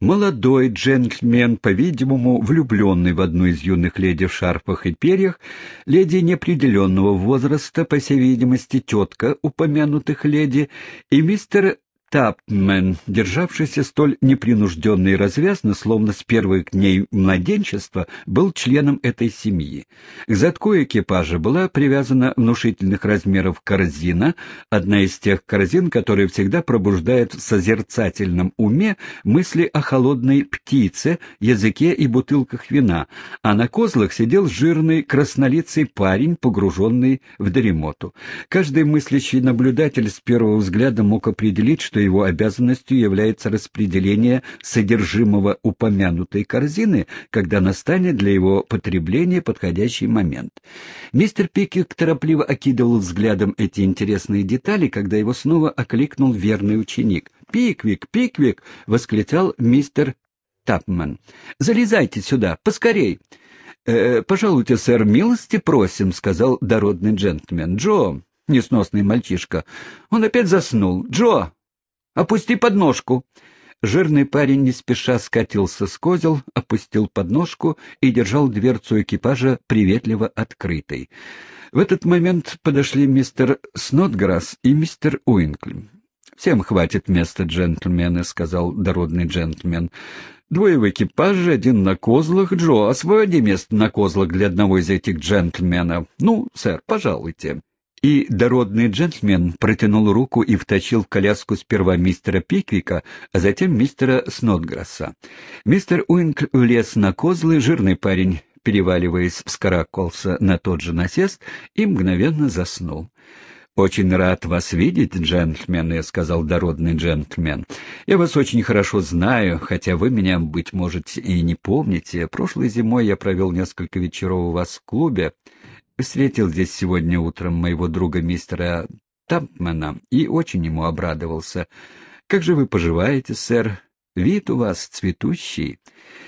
Молодой джентльмен, по-видимому, влюбленный в одну из юных леди в шарфах и перьях, леди неопределенного возраста, по всей видимости, тетка упомянутых леди, и мистер Тапмен, державшийся столь непринужденно и развязно, словно с первых дней младенчества, был членом этой семьи. К задку экипажа была привязана внушительных размеров корзина, одна из тех корзин, которые всегда пробуждают в созерцательном уме мысли о холодной птице, языке и бутылках вина, а на козлах сидел жирный краснолицый парень, погруженный в дремоту. Каждый мыслящий наблюдатель с первого взгляда мог определить, что что его обязанностью является распределение содержимого упомянутой корзины, когда настанет для его потребления подходящий момент. Мистер Пиквик торопливо окидывал взглядом эти интересные детали, когда его снова окликнул верный ученик. «Пиквик! Пиквик!» — восклицал мистер Тапман. «Залезайте сюда, поскорей!» «Э, «Пожалуйте, сэр, милости просим», — сказал дородный джентльмен. «Джо, несносный мальчишка, он опять заснул. Джо, Опусти подножку!» Жирный парень не спеша скатился с козел, опустил подножку и держал дверцу экипажа приветливо открытой. В этот момент подошли мистер Снотграсс и мистер Уинкли. «Всем хватит места, джентльмены», — сказал дородный джентльмен. «Двое в экипаже, один на козлах. Джо, освободи место на козлах для одного из этих джентльменов. Ну, сэр, пожалуйте». И дородный джентльмен протянул руку и втащил в коляску сперва мистера Пиквика, а затем мистера Снотграсса. Мистер Уинкл влез на козлы, жирный парень, переваливаясь, вскаракался на тот же насест и мгновенно заснул. «Очень рад вас видеть, джентльмены», — сказал дородный джентльмен. «Я вас очень хорошо знаю, хотя вы меня, быть может, и не помните. Прошлой зимой я провел несколько вечеров у вас в клубе. Встретил здесь сегодня утром моего друга мистера Тампмана и очень ему обрадовался. «Как же вы поживаете, сэр? Вид у вас цветущий».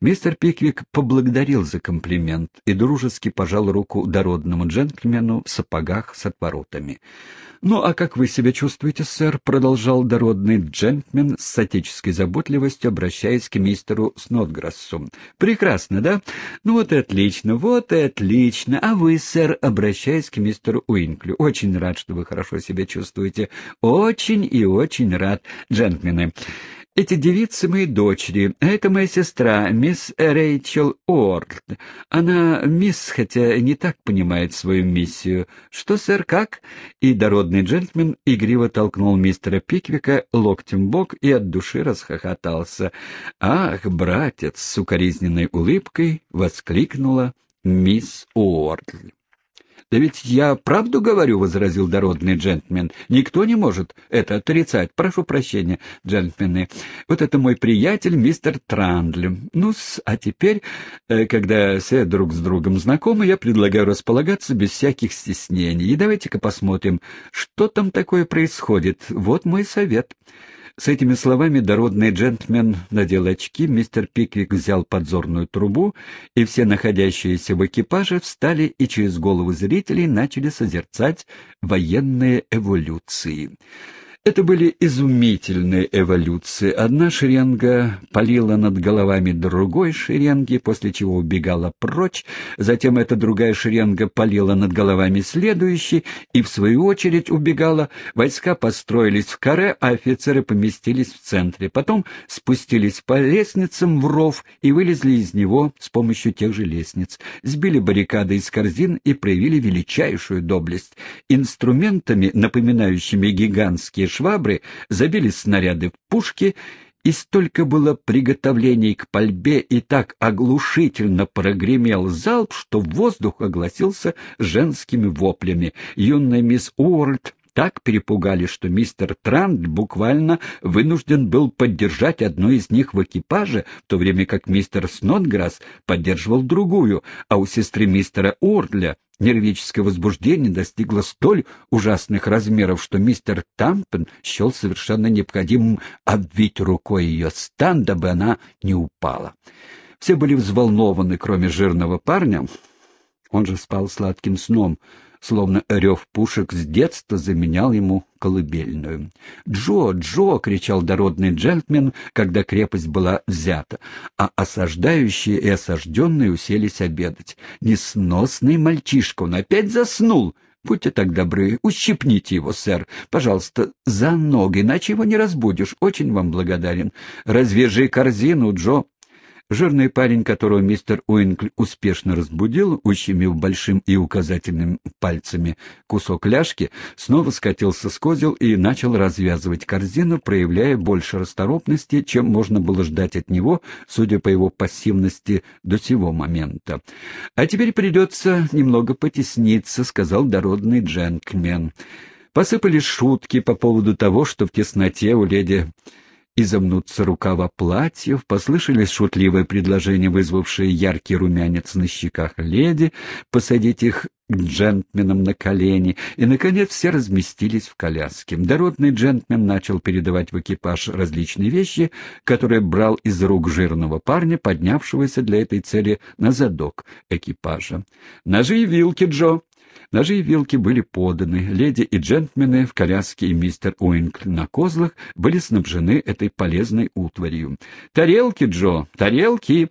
Мистер Пиквик поблагодарил за комплимент и дружески пожал руку дородному джентльмену в сапогах с отворотами. «Ну, а как вы себя чувствуете, сэр?» — продолжал дородный джентльмен с отеческой заботливостью, обращаясь к мистеру Снотграссу. «Прекрасно, да? Ну вот и отлично, вот и отлично. А вы, сэр, обращаясь к мистеру Уинклю. Очень рад, что вы хорошо себя чувствуете. Очень и очень рад, джентльмены. Эти девицы мои дочери, а это моя сестра, мисс Рэйчел Уорд. Она мисс, хотя не так понимает свою миссию. Что, сэр, как?» И дородный джентльмен игриво толкнул мистера Пиквика локтем в бок и от души расхохотался. «Ах, братец!» — с укоризненной улыбкой воскликнула мисс Уорд. «Да ведь я правду говорю», — возразил дородный джентльмен. «Никто не может это отрицать. Прошу прощения, джентльмены. Вот это мой приятель, мистер Трандли. ну а теперь, э, когда все друг с другом знакомы, я предлагаю располагаться без всяких стеснений. И давайте-ка посмотрим, что там такое происходит. Вот мой совет». С этими словами дородный джентльмен надел очки, мистер Пиквик взял подзорную трубу, и все находящиеся в экипаже встали и через головы зрителей начали созерцать военные эволюции. Это были изумительные эволюции. Одна шеренга палила над головами другой шеренги, после чего убегала прочь, затем эта другая шеренга палила над головами следующей и, в свою очередь, убегала. Войска построились в каре, а офицеры поместились в центре. Потом спустились по лестницам в ров и вылезли из него с помощью тех же лестниц. Сбили баррикады из корзин и проявили величайшую доблесть. Инструментами, напоминающими гигантские швабры, забили снаряды в пушки, и столько было приготовлений к пальбе, и так оглушительно прогремел залп, что воздух огласился женскими воплями. Юная мисс Уорлд так перепугали, что мистер Трант буквально вынужден был поддержать одну из них в экипаже, в то время как мистер Снотграсс поддерживал другую, а у сестры мистера Ордля нервическое возбуждение достигло столь ужасных размеров, что мистер Тампен счел совершенно необходимым обвить рукой ее стан, дабы она не упала. Все были взволнованы, кроме жирного парня. Он же спал сладким сном, словно рев пушек с детства заменял ему колыбельную. «Джо! Джо!» — кричал дородный джентльмен, когда крепость была взята, а осаждающие и осажденные уселись обедать. «Несносный мальчишка! Он опять заснул!» Будьте так добры, ущипните его, сэр. Пожалуйста, за ноги, иначе его не разбудишь. Очень вам благодарен. Развяжи корзину, Джо. Жирный парень, которого мистер Уинкль успешно разбудил, ущемив большим и указательным пальцами кусок ляжки, снова скатился с козел и начал развязывать корзину, проявляя больше расторопности, чем можно было ждать от него, судя по его пассивности до сего момента. «А теперь придется немного потесниться», — сказал дородный джентльмен. Посыпались шутки по поводу того, что в тесноте у леди изомнутся рукава платьев, послышались шутливые предложения, вызвавшие яркий румянец на щеках леди, посадить их к джентльменам на колени, и, наконец, все разместились в коляске. Дородный джентльмен начал передавать в экипаж различные вещи, которые брал из рук жирного парня, поднявшегося для этой цели на задок экипажа. «Ножи и вилки, Джо!» Ножи и вилки были поданы, леди и джентльмены в коляске и мистер Уинкл на козлах были снабжены этой полезной утварью. «Тарелки, Джо, тарелки!»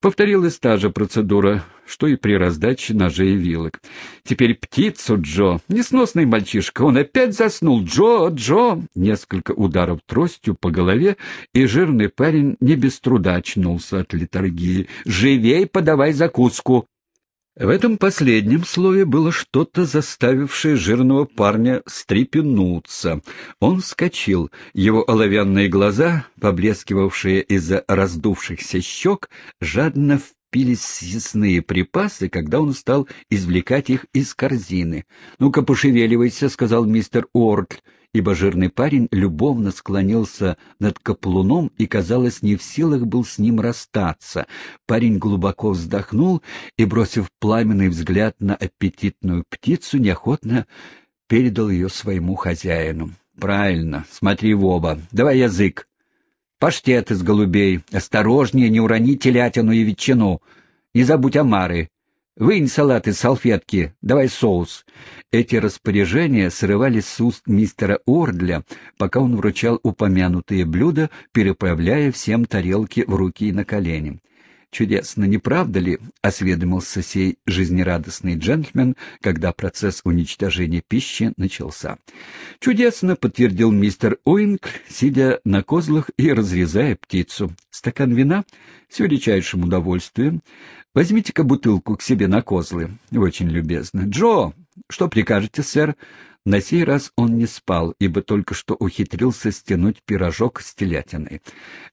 Повторилась та же процедура, что и при раздаче ножей и вилок. «Теперь птицу, Джо! Несносный мальчишка! Он опять заснул! Джо! Джо!» Несколько ударов тростью по голове, и жирный парень не без труда очнулся от литургии. «Живей подавай закуску!» В этом последнем слове было что-то, заставившее жирного парня стрепенуться. Он вскочил, его оловянные глаза, поблескивавшие из-за раздувшихся щек, жадно впились в съестные припасы, когда он стал извлекать их из корзины. «Ну-ка, пошевеливайся», — сказал мистер Уорд, ибо жирный парень любовно склонился над каплуном и, казалось, не в силах был с ним расстаться. Парень глубоко вздохнул и, бросив пламенный взгляд на аппетитную птицу, неохотно передал ее своему хозяину. «Правильно, смотри в оба. Давай язык. Паштет из голубей. Осторожнее, не урони телятину и ветчину. Не забудь омары. Вынь салат из салфетки, давай соус. Эти распоряжения срывались с уст мистера Ордля, пока он вручал упомянутые блюда, переправляя всем тарелки в руки и на колени. Чудесно, не правда ли? — осведомился сей жизнерадостный джентльмен, когда процесс уничтожения пищи начался. — Чудесно, — подтвердил мистер Уинк, сидя на козлах и разрезая птицу. — Стакан вина? С величайшим удовольствием. Возьмите-ка бутылку к себе на козлы. Очень любезно. — Джо! Что прикажете, сэр? На сей раз он не спал, ибо только что ухитрился стянуть пирожок с телятиной.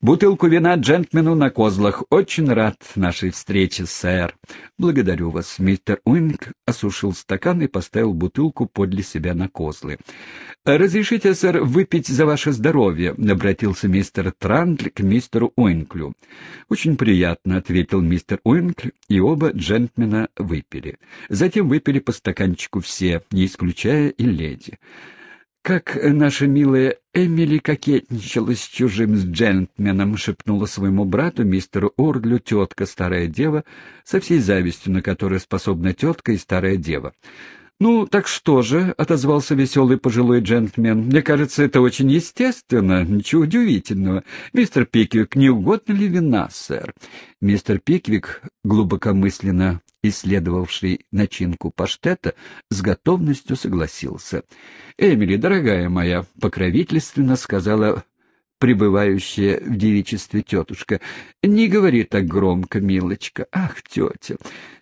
«Бутылку вина джентльмену на козлах. Очень рад нашей встрече, сэр». «Благодарю вас». Мистер Уинг осушил стакан и поставил бутылку подле себя на козлы. «Разрешите, сэр, выпить за ваше здоровье?» — обратился мистер Трандль к мистеру Уинклю. «Очень приятно», — ответил мистер Уинкль, и оба джентльмена выпили. Затем выпили по стаканчику все, не исключая и леди. «Как наша милая Эмили кокетничала с чужим с джентльменом», — шепнула своему брату, мистеру Ордлю, тетка, старая дева, со всей завистью, на которой способна тетка и старая дева. «Ну, так что же?» — отозвался веселый пожилой джентльмен. «Мне кажется, это очень естественно, ничего удивительного. Мистер Пиквик, не угодно ли вина, сэр?» Мистер Пиквик, глубокомысленно исследовавший начинку паштета, с готовностью согласился. «Эмили, дорогая моя», — покровительственно сказала пребывающая в девичестве тетушка. — Не говори так громко, милочка. Ах, тетя,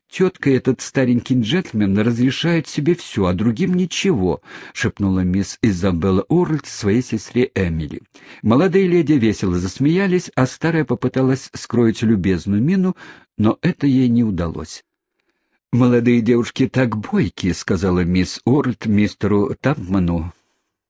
Тетка этот старенький джентльмен разрешает себе все, а другим ничего, — шепнула мисс Изабелла Урльд своей сестре Эмили. Молодые леди весело засмеялись, а старая попыталась скроить любезную мину, но это ей не удалось. «Молодые девушки так бойкие», — сказала мисс Урльд мистеру Тапману,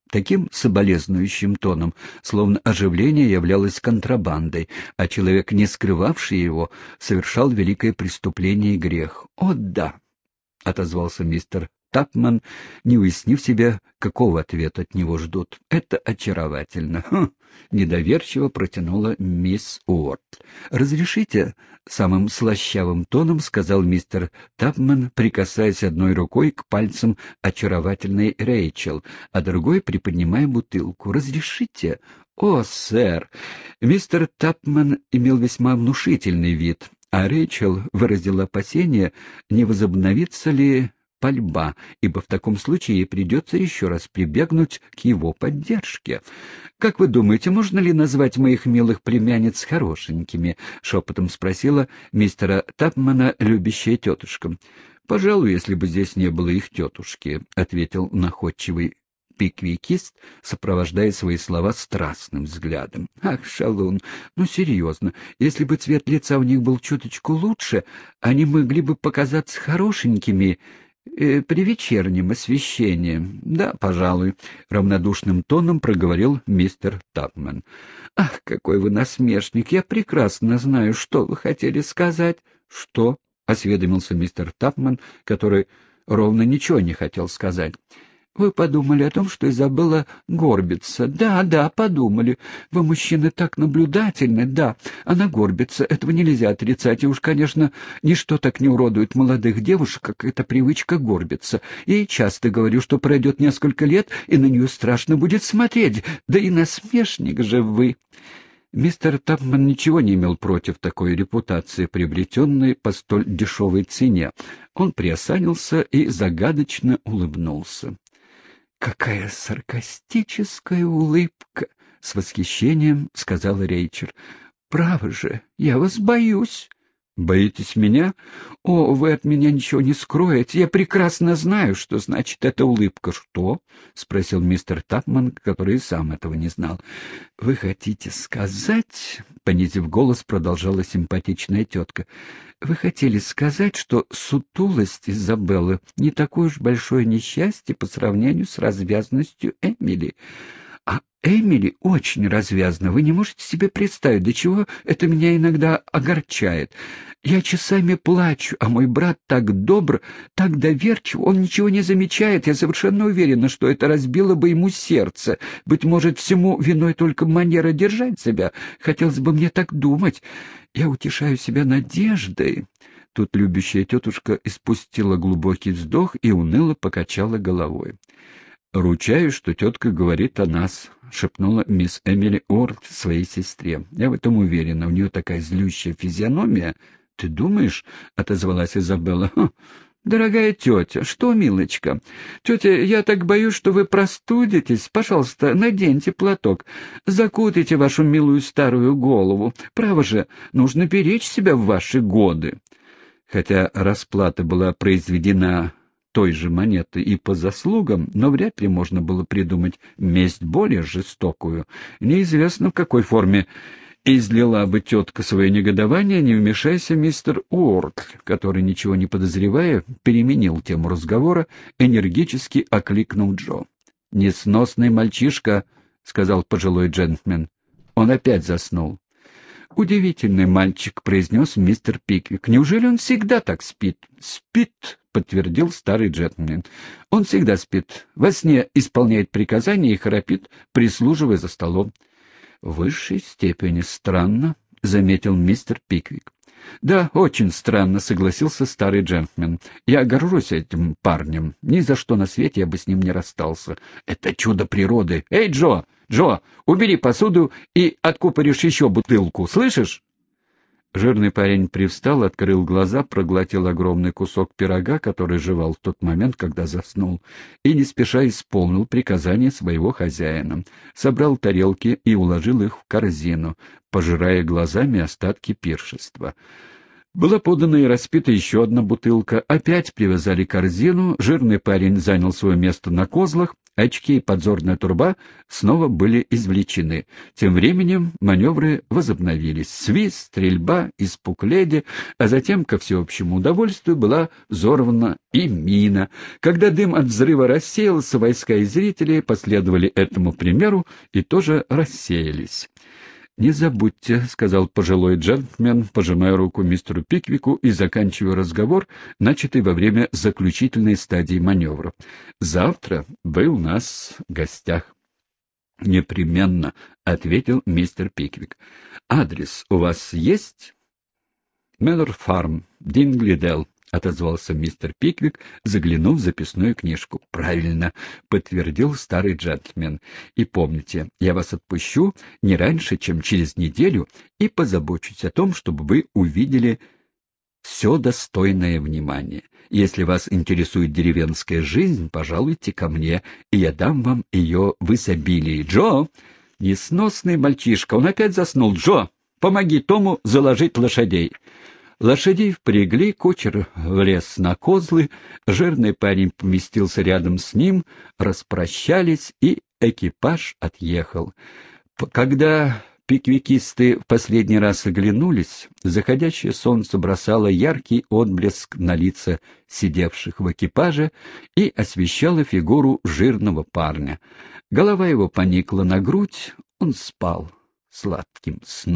таким соболезнующим тоном, словно оживление являлось контрабандой, а человек, не скрывавший его, совершал великое преступление и грех. «О, да!» — отозвался мистер Тапман, не уяснив себе, какого ответа от него ждут. «Это очаровательно!» хм, — недоверчиво протянула мисс Уорд. «Разрешите?» — самым слащавым тоном сказал мистер Тапман, прикасаясь одной рукой к пальцам очаровательной Рэйчел, а другой приподнимая бутылку. «Разрешите?» «О, сэр!» Мистер Тапман имел весьма внушительный вид, а Рэйчел выразила опасение, не возобновится ли пальба, ибо в таком случае ей придется еще раз прибегнуть к его поддержке. «Как вы думаете, можно ли назвать моих милых племянниц хорошенькими?» — шепотом спросила мистера Тапмана, любящая тетушка. «Пожалуй, если бы здесь не было их тетушки», — ответил находчивый пиквикист, сопровождая свои слова страстным взглядом. «Ах, шалун, ну серьезно, если бы цвет лица у них был чуточку лучше, они могли бы показаться хорошенькими э, при вечернем освещении. Да, пожалуй, — равнодушным тоном проговорил мистер Тапман. — Ах, какой вы насмешник! Я прекрасно знаю, что вы хотели сказать. — Что? — осведомился мистер Тапман, который ровно ничего не хотел сказать. Вы подумали о том, что Изабелла горбится. Да, да, подумали. Вы, мужчины, так наблюдательны. Да, она горбится. Этого нельзя отрицать. И уж, конечно, ничто так не уродует молодых девушек, как эта привычка горбиться. Ей часто говорю, что пройдет несколько лет, и на нее страшно будет смотреть. Да и насмешник же вы. Мистер Тапман ничего не имел против такой репутации, приобретенной по столь дешевой цене. Он приосанился и загадочно улыбнулся. «Какая саркастическая улыбка!» — с восхищением сказала Рейчер. «Право же, я вас боюсь». «Боитесь меня? О, вы от меня ничего не скроете. Я прекрасно знаю, что значит эта улыбка». «Что?» — спросил мистер Тапман, который и сам этого не знал. «Вы хотите сказать...» — понизив голос, продолжала симпатичная тетка. «Вы хотели сказать, что сутулость Изабеллы не такое уж большое несчастье по сравнению с развязностью Эмили?» А Эмили очень развязна. Вы не можете себе представить, до чего это меня иногда огорчает. Я часами плачу, а мой брат так добр, так доверчив, он ничего не замечает. Я совершенно уверена, что это разбило бы ему сердце. Быть может, всему виной только манера держать себя. Хотелось бы мне так думать. Я утешаю себя надеждой. Тут любящая тетушка испустила глубокий вздох и уныло покачала головой. «Ручаюсь, что тетка говорит о нас», — шепнула мисс Эмили Уорд своей сестре. «Я в этом уверена. У нее такая злющая физиономия». «Ты думаешь?» — отозвалась Изабелла. «Хм, «Дорогая тетя, что, милочка? Тетя, я так боюсь, что вы простудитесь. Пожалуйста, наденьте платок, закутайте вашу милую старую голову. Право же, нужно беречь себя в ваши годы». Хотя расплата была произведена той же монеты и по заслугам, но вряд ли можно было придумать месть более жестокую. Неизвестно, в какой форме излила бы тетка свое негодование, не вмешайся мистер Уорд, который, ничего не подозревая, переменил тему разговора, энергически окликнул Джо. «Несносный мальчишка», — сказал пожилой джентльмен. Он опять заснул. «Удивительный мальчик», — произнес мистер Пиквик. «Неужели он всегда так спит?» «Спит», — подтвердил старый джентльмен. «Он всегда спит. Во сне исполняет приказания и храпит, прислуживая за столом». «В высшей степени странно», — заметил мистер Пиквик. «Да, очень странно», — согласился старый джентльмен. «Я горжусь этим парнем. Ни за что на свете я бы с ним не расстался. Это чудо природы. Эй, Джо! Джо, убери посуду и откупоришь еще бутылку, слышишь?» Жирный парень привстал, открыл глаза, проглотил огромный кусок пирога, который жевал в тот момент, когда заснул, и не спеша исполнил приказание своего хозяина. Собрал тарелки и уложил их в корзину, пожирая глазами остатки пиршества. Была подана и распита еще одна бутылка. Опять привязали корзину, жирный парень занял свое место на козлах, очки и подзорная труба снова были извлечены. Тем временем маневры возобновились. Свист, стрельба, испуг леди, а затем, ко всеобщему удовольствию, была взорвана и мина. Когда дым от взрыва рассеялся, войска и зрители последовали этому примеру и тоже рассеялись. «Не забудьте», — сказал пожилой джентльмен, пожимая руку мистеру Пиквику и заканчивая разговор, начатый во время заключительной стадии маневра. «Завтра вы у нас в гостях». «Непременно», — ответил мистер Пиквик. «Адрес у вас есть?» «Меллор Фарм, Динглидел», — отозвался мистер Пиквик, заглянув в записную книжку. «Правильно», — подтвердил старый джентльмен. «И помните, я вас отпущу не раньше, чем через неделю, и позабочусь о том, чтобы вы увидели все достойное внимания. Если вас интересует деревенская жизнь, пожалуйте ко мне, и я дам вам ее в изобилии. Джо!» «Несносный мальчишка, он опять заснул. Джо, помоги Тому заложить лошадей». Лошадей впрягли, кучер влез на козлы, жирный парень поместился рядом с ним, распрощались, и экипаж отъехал. Когда пиквикисты в последний раз оглянулись, заходящее солнце бросало яркий отблеск на лица сидевших в экипаже и освещало фигуру жирного парня. Голова его поникла на грудь, он спал сладким сном.